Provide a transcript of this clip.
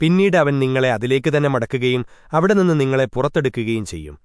പിന്നീട് അവൻ നിങ്ങളെ അതിലേക്ക് തന്നെ മടക്കുകയും അവിടെ നിന്ന് നിങ്ങളെ പുറത്തെടുക്കുകയും ചെയ്യും.